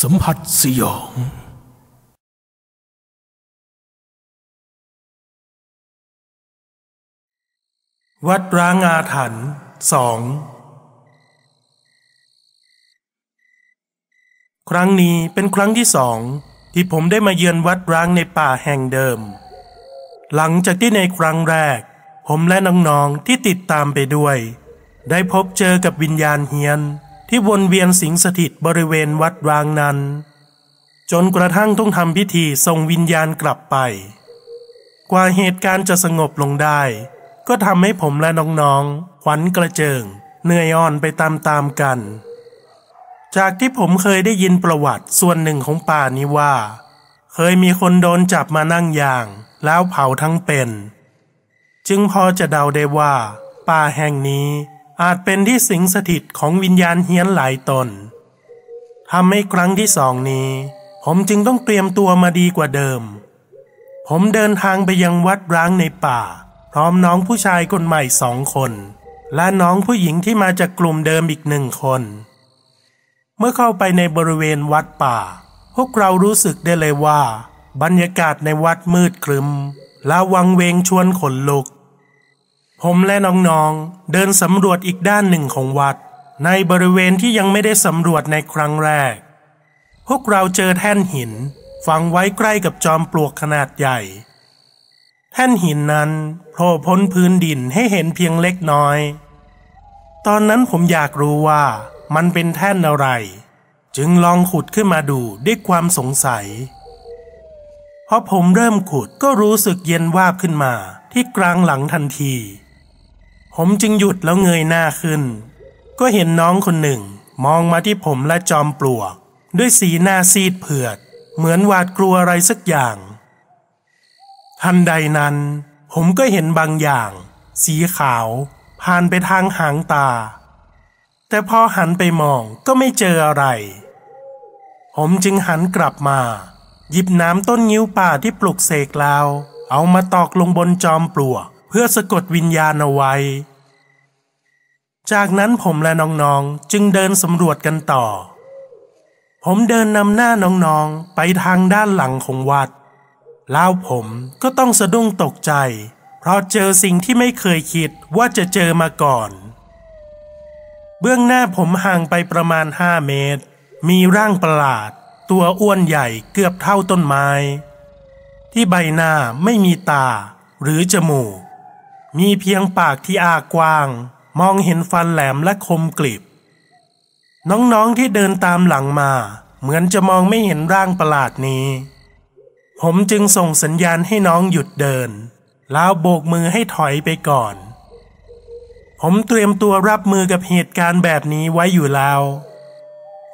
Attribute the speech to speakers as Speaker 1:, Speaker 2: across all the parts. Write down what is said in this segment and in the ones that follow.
Speaker 1: สัมผัสสยอง
Speaker 2: วัดร้างอาถรรพ์สอง ครั้งนี้เป็นครั้งที่สอง ที่ผมได้มาเยือนวัดร้างในป่าแห่งเดิม หลังจากที่ในครั้งแรก ผมและน้องๆที่ติดตามไปด้วย ได้พบเจอกับวิญญาณเฮียน ที่วนเวียนสิงสถิตบริเวณวัดร้างนั้น จนกระทั่งต้องทำพิธีส่งวิญญาณกลับไป กว่าเหตุการณ์จะสงบลงได้ ก็ทำให้ผมและน้องๆ ขวัญกระเจิง เหนื่อยอ่อนไปตามๆกัน จากที่ผมเคยได้ยินประวัติส่วนหนึ่งของป่านี้ว่า เคยมีคนโดนจับมานั่งยาง แล้วเผาทั้งเป็น จึงพอจะเดาได้ว่า ป่าแห่งนี้ อาจเป็นที่สิงสถิตของวิญญาณเฮี้ยนหลายตนทำให้ครั้งที่สองนี้ ผมจึงต้องเตรียมตัวมาดีกว่าเดิม ผมเดินทางไปยังวัดร้างในป่า พร้อมน้องผู้ชายคนใหม่สองคน และน้องผู้หญิงที่มาจากกลุ่มเดิมอีกหนึ่งคน เมื่อเข้าไปในบริเวณวัดป่า พวกเรารู้สึกได้เลยว่า บรรยากาศในวัดมืดครึม และวังเวงชวนขนลุก ผมและน้องๆ เดินสำรวจอีกด้านหนึ่งของวัด ในบริเวณที่ยังไม่ได้สำรวจในครั้งแรก พวกเราเจอแท่นหินฝังไว้ใกล้กับจอมปลวกขนาดใหญ่ แท่นหินนั้นโผล่พ้นพื้นดินให้เห็นเพียงเล็กน้อย ตอนนั้นผมอยากรู้ว่ามันเป็นแท่นอะไร จึงลองขุดขึ้นมาดูด้วยความสงสัยพอผมเริ่มขุดก็รู้สึกเย็นวาบขึ้นมาที่กลางหลังทันที ผมจึงหยุดแล้วเงยหน้าขึ้น ก็เห็นน้องคนหนึ่ง มองมาที่ผมและจอมปลวก ด้วยสีหน้าซีดเผือด เหมือนหวาดกลัวอะไรสักอย่าง ทันใดนั้น ผมก็เห็นบางอย่าง สีขาว ผ่านไปทางหางตา แต่พอหันไปมองก็ไม่เจออะไร ผมจึงหันกลับมา หยิบน้ำต้นงิ้วป่าที่ปลุกเสกแล้ว เอามาตอกลงบนจอมปลวก เพื่อสะกดวิญญาณเอาไว้ จากนั้นผมและน้องๆจึงเดินสำรวจกันต่อ ผมเดินนำหน้าน้องๆไปทางด้านหลังของวัด แล้วผมก็ต้องสะดุ้งตกใจ เพราะเจอสิ่งที่ไม่เคยคิดว่าจะเจอมาก่อน เบื้องหน้าผมห่างไปประมาณห้าเมตร มีร่างประหลาด ตัวอ้วนใหญ่เกือบเท่าต้นไม้ที่ใบหน้าไม่มีตาหรือจมูก มีเพียงปากที่อากว้าง มองเห็นฟันแหลมและคมกริบ น้องๆที่เดินตามหลังมา เหมือนจะมองไม่เห็นร่างประหลาดนี้ ผมจึงส่งสัญญาณให้น้องหยุดเดิน แล้วโบกมือให้ถอยไปก่อน ผมเตรียมตัวรับมือกับเหตุการณ์แบบนี้ไว้อยู่แล้ว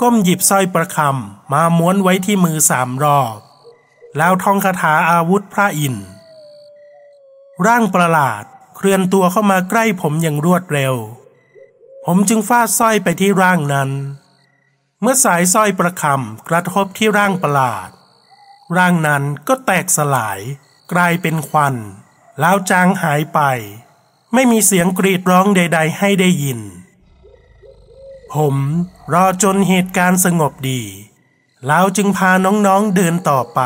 Speaker 2: ก้มหยิบสร้อยประคำมาม้วนไว้ที่มือสามรอบ แล้วท่องคาถาอาวุธพระอินทร์ร่างประหลาด ลื่อนตัวเข้ามาใกล้ผมอย่างรวดเร็ว ผมจึงฟาดสร้อยไปที่ร่างนั้น เมื่อสายสร้อยประคำกระทบที่ร่างประหลาด ร่างนั้นก็แตกสลาย กลายเป็นควัน แล้วจางหายไป ไม่มีเสียงกรีดร้องใด ๆ ให้ได้ยิน ผมรอจนเหตุการณ์สงบดี แล้วจึงพาน้องๆเดินต่อไป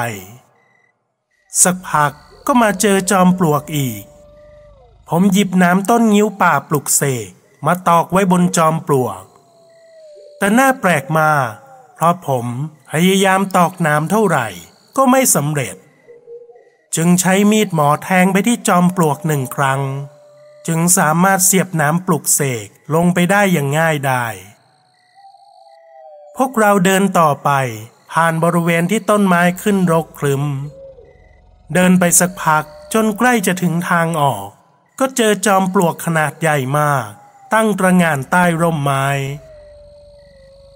Speaker 2: สักพักก็มาเจอจอมปลวกอีก ผมหยิบน้ำต้นงิ้วป่าปลุกเสกมาตอกไว้บนจอมปลวก แต่น่าแปลกมา เพราะผมพยายามตอกน้ำเท่าไหร่ก็ไม่สำเร็จ จึงใช้มีดหมอแทงไปที่จอมปลวกหนึ่งครั้ง จึงสามารถเสียบน้ำปลุกเสกลงไปได้อย่างง่ายได้พวกเราเดินต่อไปผ่านบริเวณที่ต้นไม้ขึ้นรกครึม เดินไปสักพักจนใกล้จะถึงทางออก ก็เจอจอมปลวกขนาดใหญ่มาก ตั้งตระงานใต้ร่มไม้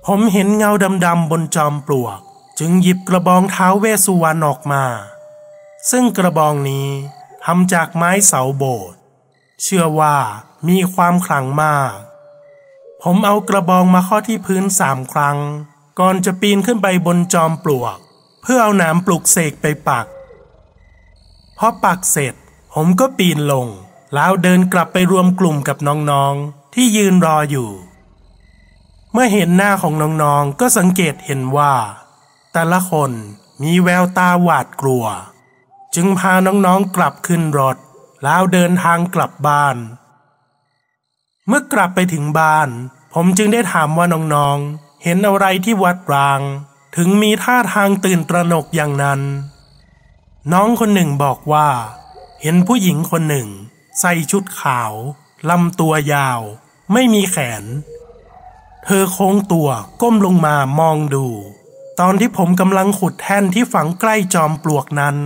Speaker 2: ผมเห็นเงาดำๆบนจอมปลวก จึงหยิบกระบองเท้าเวสสุวรรณออกมา ซึ่งกระบองนี้ทำจากไม้เสาโบสถ์เชื่อว่ามีความขลังมาก ผมเอากระบองมาข้อที่พื้นสามครั้ง ก่อนจะปีนขึ้นไปบนจอมปลวก เพื่อเอาหนามปลุกเสกไปปักพอปักเสร็จ ผมก็ปีนลง แล้วเดินกลับไปรวมกลุ่มกับน้องๆ ที่ยืนรออยู่ เมื่อเห็นหน้าของน้องๆ ก็สังเกตเห็นว่า แต่ละคนมีแววตาหวาดกลัว จึงพาน้องๆกลับขึ้นรถ แล้วเดินทางกลับบ้าน เมื่อกลับไปถึงบ้าน ผมจึงได้ถามว่าน้องๆ เห็นอะไรที่วัดราง ถึงมีท่าทางตื่นตระหนกอย่างนั้น น้องคนหนึ่งบอกว่า เห็นผู้หญิงคนหนึ่ง ใส่ชุดขาวลำตัวยาว ไม่มีแขน เธอโค้งตัวก้มลงมามองดู ตอนที่ผมกำลังขุดแท่นที่ฝังใกล้จอมปลวกนั้น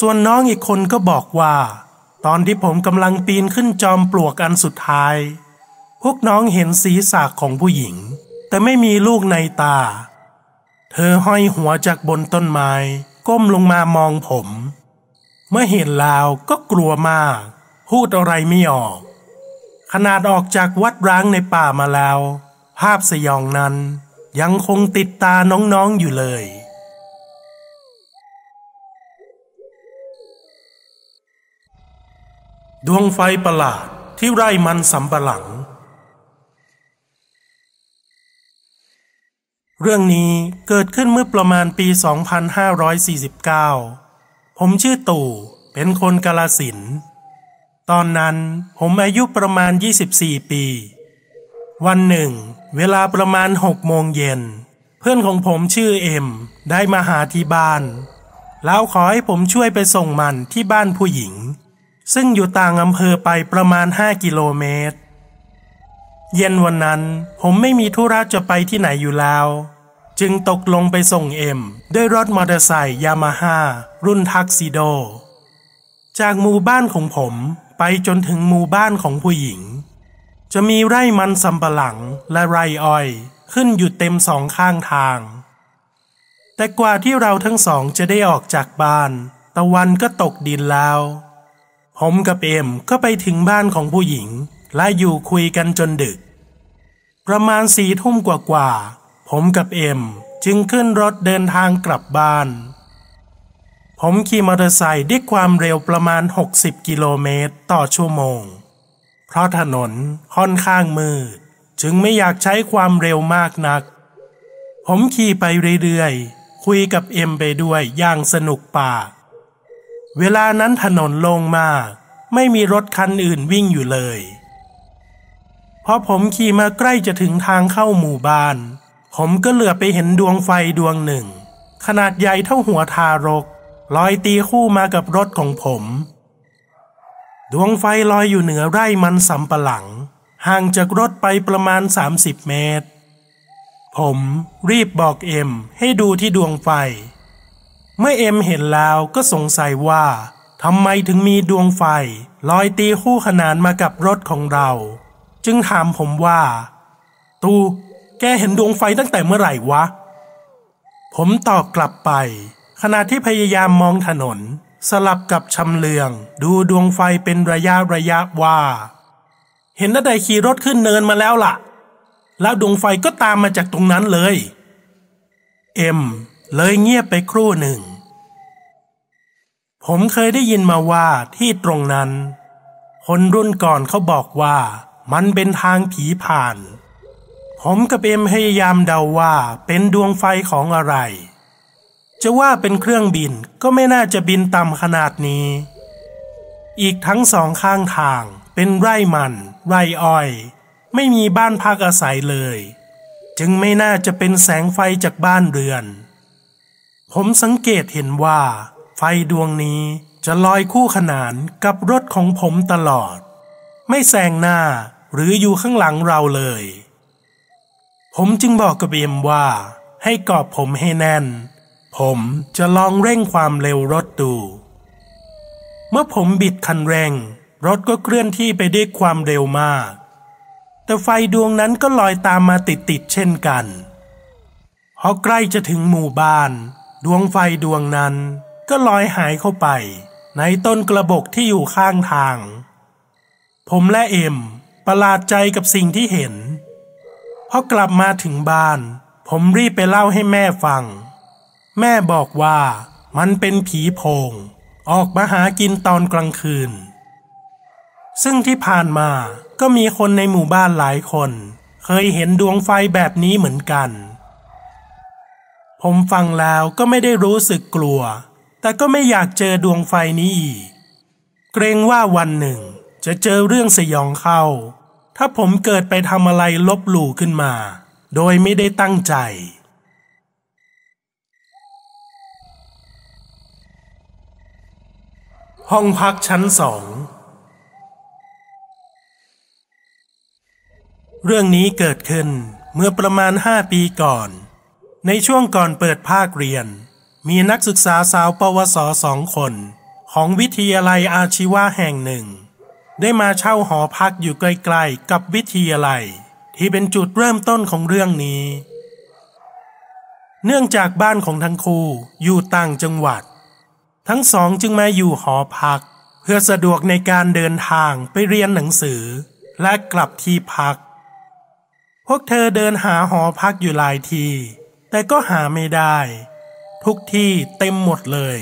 Speaker 2: ส่วนน้องอีกคนก็บอกว่า ตอนที่ผมกำลังปีนขึ้นจอมปลวกอันสุดท้าย พวกน้องเห็นศีรษะของผู้หญิง แต่ไม่มีลูกในตา เธอห้อยหัวจากบนต้นไม้ ก้มลงมามองผม เมื่อเห็นแล้วก็กลัวมาก พูดอะไรไม่ออก ขนาดออกจากวัดร้างในป่ามาแล้ว ภาพสยองนั้นยังคงติดตาน้องๆอยู่เลยดวงไฟประหลาดที่ไร่มันสำปะหลัง เรื่องนี้เกิดขึ้นเมื่อประมาณปี 2549 ผมชื่อตู่ เป็นคนกาลสิน ตอนนั้นผมอายุประมาณ 24 ปี วันหนึ่ง เวลาประมาณหกโมงเย็น เพื่อนของผมชื่อเอ็ม ได้มาหาที่บ้าน แล้วขอให้ผมช่วยไปส่งมันที่บ้านผู้หญิง ซึ่งอยู่ต่างอำเภอไปประมาณ 5 กิโลเมตร เย็นวันนั้นผมไม่มีธุระจะไปที่ไหนอยู่แล้ว จึงตกลงไปส่งเอ็ม ด้วยรถมอเตอร์ไซค์ยามาฮ่ารุ่นทักซิโด จากหมู่บ้านของผมไปจนถึงหมู่บ้านของผู้หญิง จะมีไร่มันสำปะหลังและไร่อ้อยขึ้นอยู่เต็มสองข้างทาง แต่กว่าที่เราทั้งสองจะได้ออกจากบ้าน ตะวันก็ตกดินแล้ว ผมกับเอ็มก็ไปถึงบ้านของผู้หญิง และอยู่คุยกันจนดึก ประมาณสี่ทุ่มกว่าๆ ผมกับเอ็มจึงขึ้นรถเดินทางกลับบ้าน ผมขี่มอเตอร์ไซค์ด้วยความเร็วประมาณ 60 กิโลเมตรต่อชั่วโมง เพราะถนนค่อนข้างมืด จึงไม่อยากใช้ความเร็วมากนัก ผมขี่ไปเรื่อยๆ คุยกับเอ็มไปด้วยอย่างสนุกปาก เวลานั้นถนนโล่งมาก ไม่มีรถคันอื่นวิ่งอยู่เลยพอผมขี่มาใกล้จะถึงทางเข้าหมู่บ้าน ผมก็เหลือไปเห็นดวงไฟดวงหนึ่ง ขนาดใหญ่เท่าหัวทารก ลอยตีคู่มากับรถของผม ดวงไฟลอยอยู่เหนือไร่มันสำปะหลัง ห่างจากรถไปประมาณ 30 เมตร ผมรีบบอกเอ็มให้ดูที่ดวงไฟ เมื่อเอ็มเห็นแล้วก็สงสัยว่าทำไมถึงมีดวงไฟ ลอยตีคู่ขนานมากับรถของเรา จึงถามผมว่า ตู แกเห็นดวงไฟตั้งแต่เมื่อไหร่วะ ผมตอบกลับไป ขณะที่พยายามมองถนน สลับกับชำเลือง ดูดวงไฟเป็นระยะระยะว่า เห็นนัดใดขี่รถขึ้นเนินมาแล้วล่ะ แล้วดวงไฟก็ตามมาจากตรงนั้นเลย เอ็ม เลยเงียบไปครู่หนึ่ง ผมเคยได้ยินมาว่าที่ตรงนั้น คนรุ่นก่อนเขาบอกว่ามันเป็นทางผีผ่าน ผมกับเอ็มพยายามเดาว่าเป็นดวงไฟของอะไร จะว่าเป็นเครื่องบินก็ไม่น่าจะบินต่ำขนาดนี้ อีกทั้งสองข้างทางเป็นไร่มัน ไร่อ้อย ไม่มีบ้านพักอาศัยเลย จึงไม่น่าจะเป็นแสงไฟจากบ้านเรือน ผมสังเกตเห็นว่า ไฟดวงนี้จะลอยคู่ขนานกับรถของผมตลอด ไม่แซงหน้าหรืออยู่ข้างหลังเราเลย ผมจึงบอกกับเอ็มว่า ให้กอบผมให้แน่น ผมจะลองเร่งความเร็วรถดู เมื่อผมบิดคันเร่ง รถก็เคลื่อนที่ไปด้วยความเร็วมาก แต่ไฟดวงนั้นก็ลอยตามมาติดๆเช่นกันพอใกล้จะถึงหมู่บ้าน ดวงไฟดวงนั้นก็ลอยหายเข้าไป ในต้นกระบอกที่อยู่ข้างทาง ผมและเอ็มประหลาดใจกับสิ่งที่เห็น พอกลับมาถึงบ้าน ผมรีบไปเล่าให้แม่ฟัง แม่บอกว่ามันเป็นผีโพง ออกมาหากินตอนกลางคืน ซึ่งที่ผ่านมาก็มีคนในหมู่บ้านหลายคน เคยเห็นดวงไฟแบบนี้เหมือนกัน ผมฟังแล้วก็ไม่ได้รู้สึกกลัว แต่ก็ไม่อยากเจอดวงไฟนี้อีก เกรงว่าวันหนึ่งจะเจอเรื่องสยองเข้า ถ้าผมเกิดไปทำอะไรลบหลู่ขึ้นมา โดยไม่ได้ตั้งใจ ห้องพักชั้นสอง เรื่องนี้เกิดขึ้นเมื่อประมาณห้าปีก่อน ในช่วงก่อนเปิดภาคเรียน มีนักศึกษาสาวปวสสองคน ของวิทยาลัยอาชีวะแห่งหนึ่ง ได้มาเช่าหอพักอยู่ใกล้ๆกับวิทยาลัย ที่เป็นจุดเริ่มต้นของเรื่องนี้ เนื่องจากบ้านของทั้งคู่อยู่ต่างจังหวัด ทั้งสองจึงมาอยู่หอพัก เพื่อสะดวกในการเดินทางไปเรียนหนังสือ และกลับที่พัก พวกเธอเดินหาหอพักอยู่หลายที แต่ก็หาไม่ได้ ทุกที่เต็มหมดเลย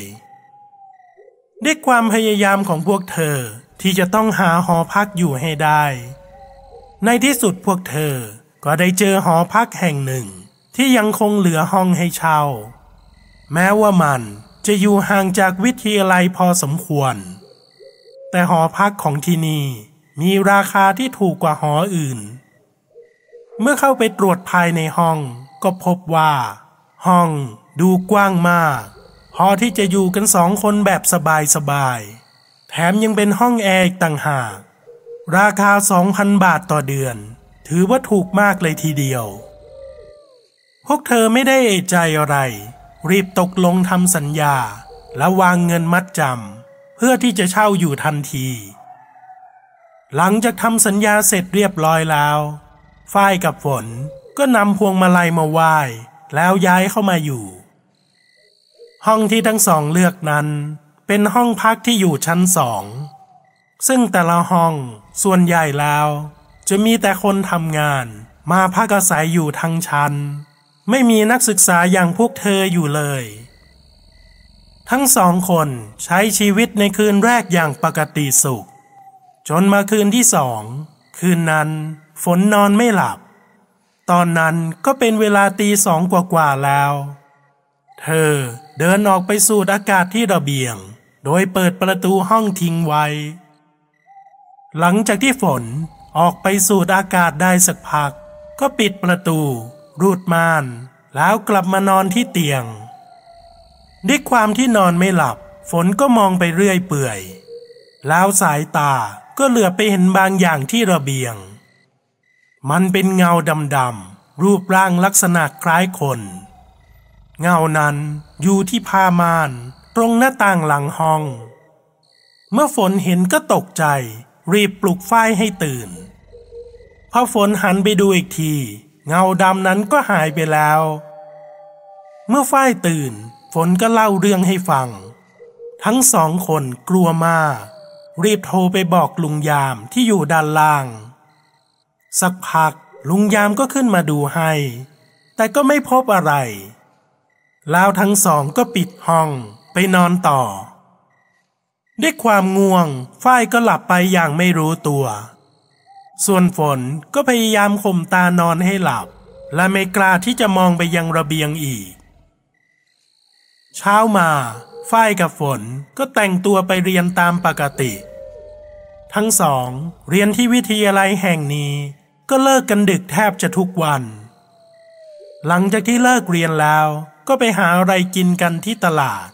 Speaker 2: ด้วยความพยายามของพวกเธอ ที่จะต้องหาหอพักอยู่ให้ได้ ในที่สุดพวกเธอก็ได้เจอหอพักแห่งหนึ่ง ที่ยังคงเหลือห้องให้เช่า แม้ว่ามันจะอยู่ห่างจากวิทยาลัยพอสมควร แต่หอพักของที่นี่มีราคาที่ถูกกว่าหออื่น เมื่อเข้าไปตรวจภายในห้องก็พบว่า ห้องดูกว้างมาก พอที่จะอยู่กันสองคนแบบสบายๆ แถมยังเป็นห้องแอร์อีกต่างหาก ราคาสองพันบาทต่อเดือน ถือว่าถูกมากเลยทีเดียว พวกเธอไม่ได้เอะใจอะไร รีบตกลงทำสัญญา และวางเงินมัดจำเพื่อที่จะเช่าอยู่ทันที หลังจากทำสัญญาเสร็จเรียบร้อยแล้วฝ้ายกับฝนก็นำพวงมาลัยมาไหว้แล้วย้ายเข้ามาอยู่ ห้องที่ทั้งสองเลือกนั้น เป็นห้องพักที่อยู่ชั้นสอง ซึ่งแต่ละห้องส่วนใหญ่แล้ว จะมีแต่คนทำงานมาพักอาศัยอยู่ทั้งชั้น ไม่มีนักศึกษาอย่างพวกเธออยู่เลย ทั้งสองคนใช้ชีวิตในคืนแรกอย่างปกติสุข จนมาคืนที่สอง คืนนั้นฝนนอนไม่หลับ ตอนนั้นก็เป็นเวลาตีสองกว่าๆแล้ว เธอเดินออกไปสูดอากาศที่ระเบียง โดยเปิดประตูห้องทิ้งไว้ หลังจากที่ฝนออกไปสูดอากาศได้สักพัก ก็ปิดประตู รูดม่าน แล้วกลับมานอนที่เตียง ด้วยความที่นอนไม่หลับ ฝนก็มองไปเรื่อยเปื่อย แล้วสายตาก็เหลือไปเห็นบางอย่างที่ระเบียง มันเป็นเงาดำๆรูปร่างลักษณะคล้ายคน เงานั้นอยู่ที่ผ้าม่าน ตรงหน้าต่างหลังห้อง เมื่อฝนเห็นก็ตกใจ รีบปลุกฝ้ายให้ตื่น พอฝนหันไปดูอีกที เงาดำนั้นก็หายไปแล้ว เมื่อฝ้ายตื่น ฝนก็เล่าเรื่องให้ฟัง ทั้งสองคนกลัวมาก รีบโทรไปบอกลุงยามที่อยู่ด้านล่าง สักพักลุงยามก็ขึ้นมาดูให้ แต่ก็ไม่พบอะไร แล้วทั้งสองก็ปิดห้อง ไปนอนต่อ ด้วยความง่วงฝ้ายก็หลับไปอย่างไม่รู้ตัว ส่วนฝนก็พยายามข่มตานอนให้หลับ และไม่กล้าที่จะมองไปยังระเบียงอีก เช้ามาฝ้ายกับฝนก็แต่งตัวไปเรียนตามปกติ ทั้งสอง เรียนที่วิทยาลัยแห่งนี้ ก็เลิกกันดึกแทบจะทุกวัน หลังจากที่เลิกเรียนแล้วก็ไปหาอะไรกินกันที่ตลาด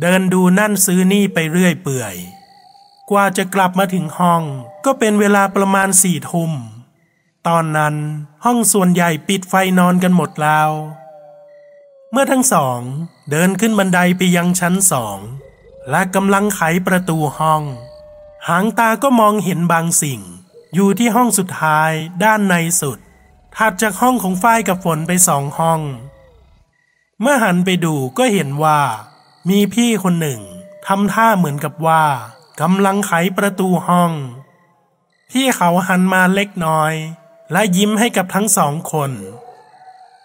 Speaker 2: เดินดูนั่นซื้อนี่ไปเรื่อยเปื่อย กว่าจะกลับมาถึงห้องก็เป็นเวลาประมาณสี่ทุ่ม ตอนนั้นห้องส่วนใหญ่ปิดไฟนอนกันหมดแล้ว เมื่อทั้งสองเดินขึ้นบันไดไปยังชั้นสอง และกำลังไขประตูห้อง หางตาก็มองเห็นบางสิ่ง อยู่ที่ห้องสุดท้ายด้านในสุด ถัดจากห้องของฝ้ายกับฝนไปสองห้อง เมื่อหันไปดูก็เห็นว่า มีพี่คนหนึ่งทำท่าเหมือนกับว่ากำลังไขประตูห้อง พี่เขาหันมาเล็กน้อย และยิ้มให้กับทั้งสองคน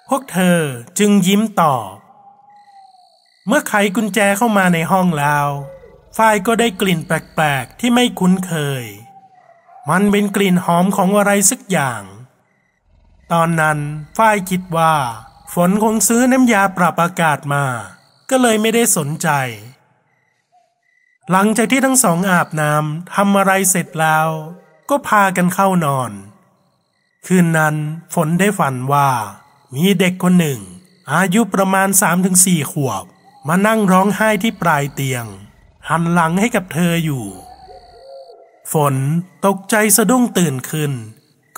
Speaker 2: พวกเธอจึงยิ้มตอบ เมื่อไขกุญแจเข้ามาในห้องแล้วฝ้ายก็ได้กลิ่นแปลกๆ ที่ไม่คุ้นเคย มันเป็นกลิ่นหอมของอะไรสักอย่าง ตอนนั้นฝ้ายคิดว่า ฝนคงซื้อน้ำยาปรับอากาศมา ก็เลยไม่ได้สนใจ หลังจากที่ทั้งสองอาบน้ำทำอะไรเสร็จแล้ว ก็พากันเข้านอน คืนนั้นฝนได้ฝันว่า มีเด็กคนหนึ่ง อายุประมาณสามถึงสี่ขวบ มานั่งร้องไห้ที่ปลายเตียง หันหลังให้กับเธออยู่ ฝนตกใจสะดุ้งตื่นขึ้น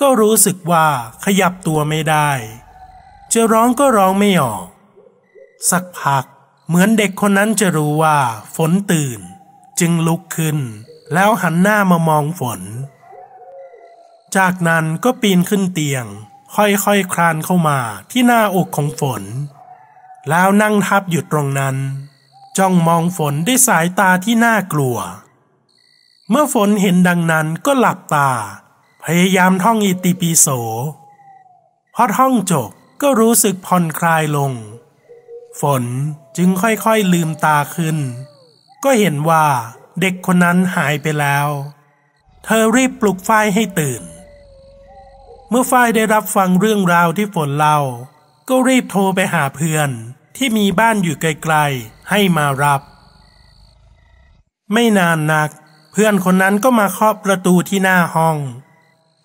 Speaker 2: ก็รู้สึกว่าขยับตัวไม่ได้จะร้องก็ร้องไม่ออก สักพัก เหมือนเด็กคนนั้นจะรู้ว่า ฝนตื่น จึงลุกขึ้น แล้วหันหน้ามามองฝน จากนั้นก็ปีนขึ้นเตียง ค่อยๆคคลานเข้ามาที่หน้าอกของฝน แล้วนั่งทับอยู่ตรงนั้น จ้องมองฝนด้วยสายตาที่น่ากลัว เมื่อฝนเห็นดังนั้นก็หลับตา พยายามท่องอิติปิโสพอท่องจบก็รู้สึกผ่อนคลายลง ฝนจึงค่อยๆลืมตาขึ้น ก็เห็นว่าเด็กคนนั้นหายไปแล้ว เธอรีบปลุกฝ้ายให้ตื่น เมื่อฝ้ายได้รับฟังเรื่องราวที่ฝนเล่า ก็รีบโทรไปหาเพื่อนที่มีบ้านอยู่ไกลๆ ให้มารับ ไม่นานนัก เพื่อนคนนั้นก็มาเคาะประตูที่หน้าห้อง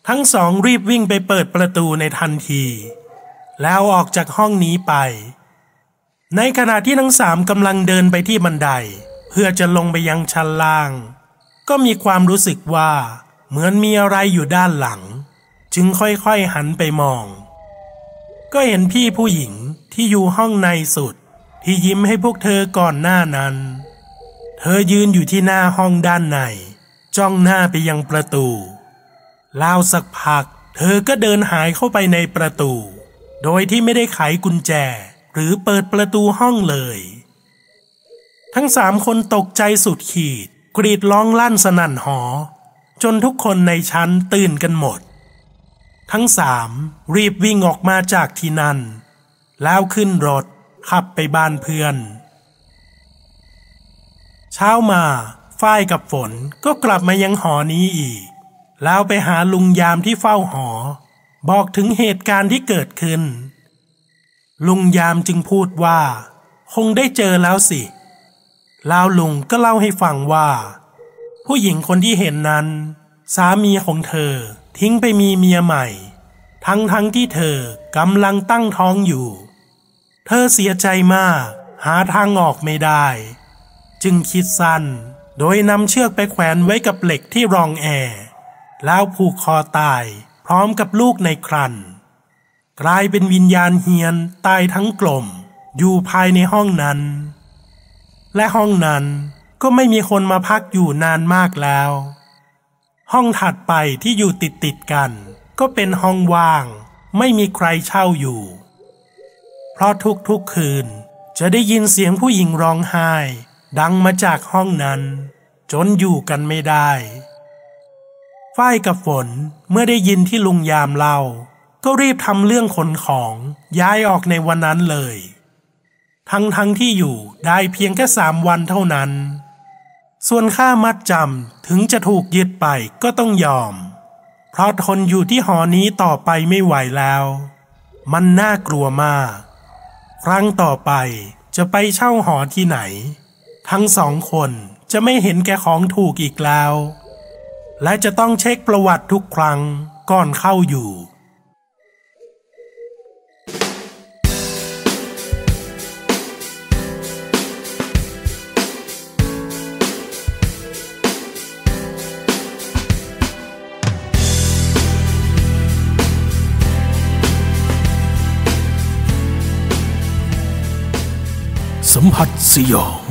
Speaker 2: ทั้งสองรีบวิ่งไปเปิดประตูในทันที แล้วออกจากห้องนี้ไป ในขณะที่ทั้งสามกำลังเดินไปที่บันได เพื่อจะลงไปยังชั้นล่าง ก็มีความรู้สึกว่า เหมือนมีอะไรอยู่ด้านหลัง จึงค่อยๆหันไปมอง ก็เห็นพี่ผู้หญิงที่อยู่ห้องในสุด ที่ยิ้มให้พวกเธอก่อนหน้านั้น เธอยืนอยู่ที่หน้าห้องด้านใน จ้องหน้าไปยังประตูล้วสักพัก เธอก็เดินหายเข้าไปในประตู โดยที่ไม่ได้ไขกุญแจ หรือเปิดประตูห้องเลย ทั้งสามคนตกใจสุดขีด กรีดร้องลั่นสนั่นหอ จนทุกคนในชั้นตื่นกันหมด ทั้งสามรีบวิ่งออกมาจากที่นั่น แล้วขึ้นรถขับไปบ้านเพื่อน เช้ามาฝ้ายกับฝนก็กลับมายังหอนี้อีก แล้วไปหาลุงยามที่เฝ้าหอ บอกถึงเหตุการณ์ที่เกิดขึ้น ลุงยามจึงพูดว่า คงได้เจอแล้วสิ แล้วลุงก็เล่าให้ฟังว่า ผู้หญิงคนที่เห็นนั้น สามีของเธอทิ้งไปมีเมียใหม่ ทั้งทั้งที่เธอกำลังตั้งท้องอยู่ เธอเสียใจมาก หาทางออกไม่ได้ จึงคิดสั้น โดยนำเชือกไปแขวนไว้กับเหล็กที่รองแอร์แล้วผูกคอตายพร้อมกับลูกในครัน กลายเป็นวิญญาณเฮียนตายทั้งกลม อยู่ภายในห้องนั้น และห้องนั้นก็ไม่มีคนมาพักอยู่นานมากแล้ว ห้องถัดไปที่อยู่ติดติดกัน ก็เป็นห้องว่าง ไม่มีใครเช่าอยู่ เพราะทุกๆคืนจะได้ยินเสียงผู้หญิงร้องไห้ ดังมาจากห้องนั้น จนอยู่กันไม่ได้ฝ้ายกับฝนเมื่อได้ยินที่ลุงยามเล่า ก็รีบทำเรื่องขนของย้ายออกในวันนั้นเลย ทั้งทั้งที่อยู่ได้เพียงแค่สามวันเท่านั้น ส่วนค่ามัดจำถึงจะถูกยึดไปก็ต้องยอม เพราะทนอยู่ที่หอนี้ต่อไปไม่ไหวแล้ว มันน่ากลัวมาก ครั้งต่อไปจะไปเช่าหอที่ไหน ทั้งสองคนจะไม่เห็นแก่ของถูกอีกแล้ว และจะต้องเช็คประวัติทุกครั้งก่อนเข้าอยู่
Speaker 1: สัมผัสสยอง